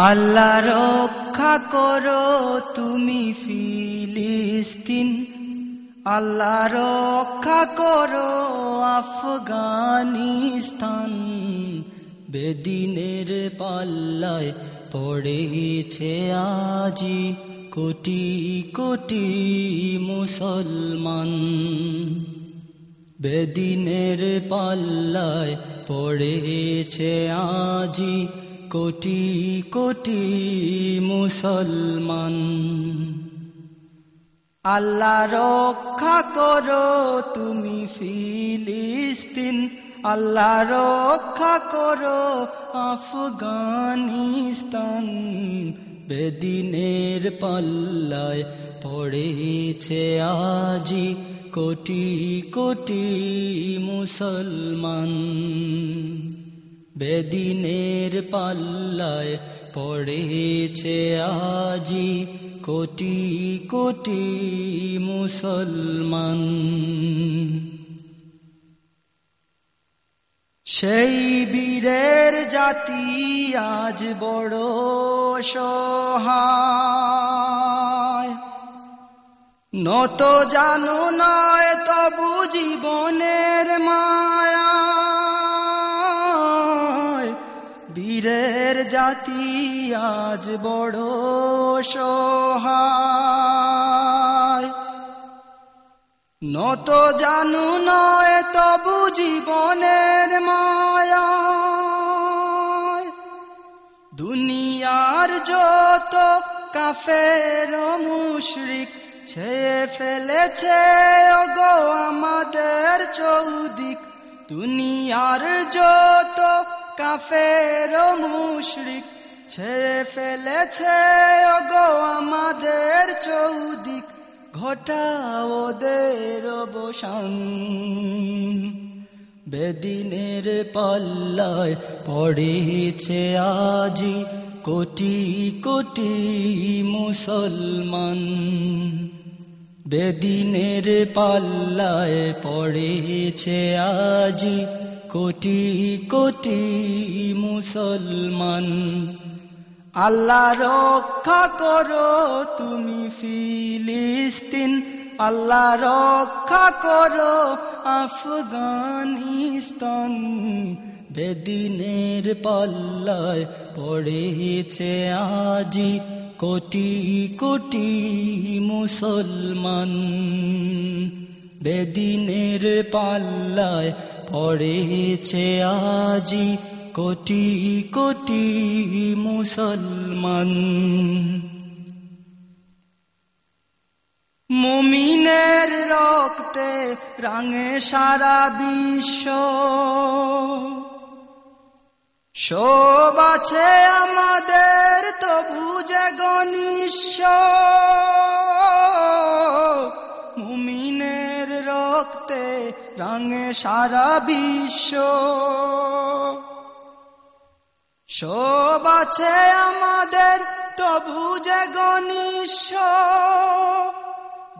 আল্লাহ রক্ষা করো তুমি ফিলিস্তিন। আল্লাহ রক্ষা করো আফগানিস্তান। বেদিনের পাল্লায় পড়েছে আজি কোটি কোটি মুসলমান। বেদিনের পাল্লায় পড়েছে আজি কোটি কোটি মুসলমান। আল্লাহ রক্ষা করো তুমি ফিলিস্তিন। আল্লাহ রক্ষা করো আফগানিস্তান। বেদিনের পাল্লায় পড়েছে আজি কোটি কোটি মুসলমান। বেদিনের পাল্লায় পড়েছে আজি কোটি কোটি মুসলমান। সেই বীরের জাতি আজ বড় সহায় নত জানু নয় তবু জীবনের মায়া। বীরের জাতি আজ বড় সহায়। নত জানু নয় তবু জীবনের মায়া দুনিয়ার যত কাফের মুশরিক ছেয়ে ফেলেছে গো আমাদের চৌদিক। দুনিয়ার যত কাফের মুশরিক ছেয়ে ফেলেছে। ওগো আমাদের চৌদিক ঘটা ওদের অবসান। বেদিনের পাল্লায় পড়েছে আজি কোটি কোটি মুসলমান। বেদিনের পাল্লায় পড়েছে আজি কোটি কোটি মুসলমান। আল্লাহ রক্ষা করো তুমি ফিলিস্তিন। আল্লাহ রক্ষা করো আফগানিস্তান। বেদিনের পাল্লায় পড়েছে আজি কোটি কোটি মুসলমান। বেদিনের পাল্লায় পড়েছে আজি কোটি কোটি মুসলমান। মুমিনের রক্তে রাঙে সারা বিশ্ব। সব আছে আমাদের তো বুঝে গনিষ্ঠ মুমিনের রক্তে রাঙে সারা বিশ্ব। সব আছে আমাদের, তবু যে গনিষ্ঠ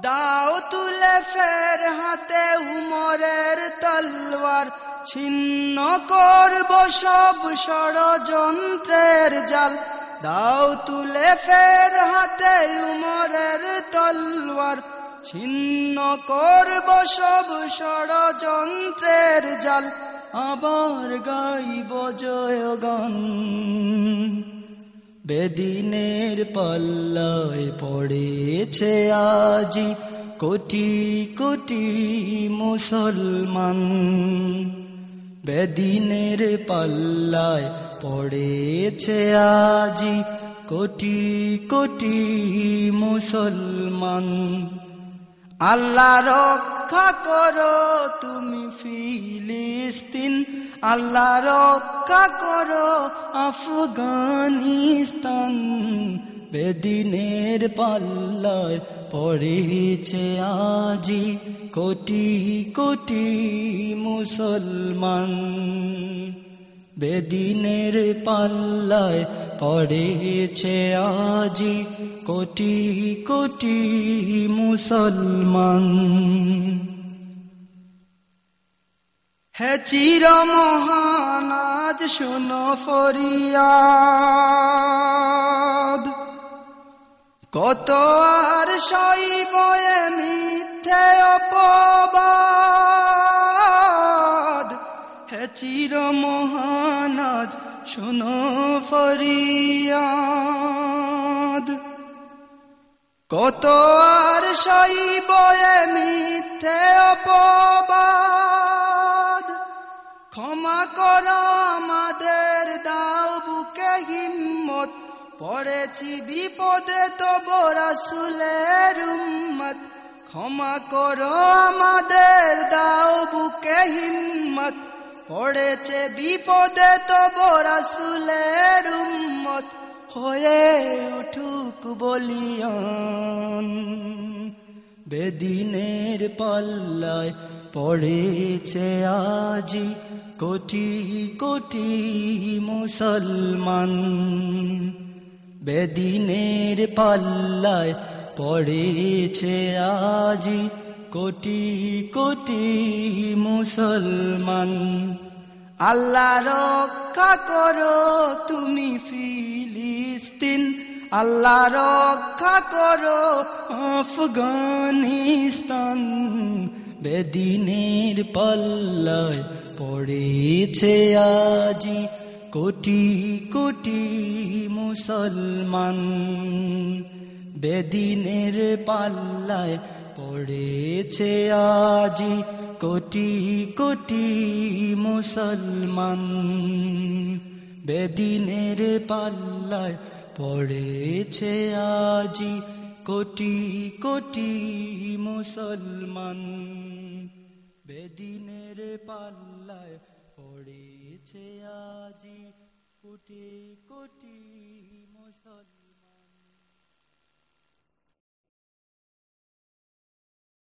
দাও তুলে ফের হাতে উমরের তলওয়ার ছিন্ন করব সব ষড়যন্ত্রের জাল। দাও তুলে ফের হাতে উমরের তলওয়ার ছিন্ন করব সব ষড়যন্ত্রের জাল, আবার গাইব জয়গান। বেদিনের পাল্লায় পড়েছে আজি কোটি কোটি মুসলমান। বেদিনের পাল্লায় পড়েছে আজি কোটি কোটি মুসলমান। আল্লাহ রক্ষা করো তুমি ফিলিস্তিন। আল্লাহ রক্ষা করো আফগানিস্তান। বেদিনের পাল্লায় পড়েছে আজি কোটি কোটি মুসলমান। বেদিনের পাল্লায় পড়েছে আজি কোটি কোটি মুসলমান। হে চির মহানাজ শুনো ফরিয়া কত আর সইব মিথ্যে অপবাদ। হে চির মহানাজ শুনো ফরিয়াদ। কত আর সইব মিথ্যে অপবাদ? ক্ষমা কর আমাদের দাও বুকে হিম্মত, পড়েছি বিপদে তো রাসুলের উম্মত। ক্ষমা কর আমাদের দাও বুকে হিম্মত, পড়েছে বিপদে তো রাসুলের উম্মত। হয়ে উঠুক বলিয়ান। বেদিনের পাল্লায় পড়েছে আজি কোটি কোটি মুসলমান। বেদিনের পাল্লায় পড়েছে আজি কোটি কোটি মুসলমান। আল্লাহ রক্ষা করো তুমি ফিলিস্তিন। আল্লাহ রক্ষা করো আফগানিস্তান। বেদিনের পাল্লায় পড়েছে আজি কোটি কোটি মুসলমান। বেদিনের পাল্লায় পড়েছে আজি কোটি কোটি মুসলমান। বেদিনের পাল্লায় পড়েছে আজি কোটি কোটি মুসলমান। বেদিনের পাল্লায় পড়েছে আজি কোটি কোটি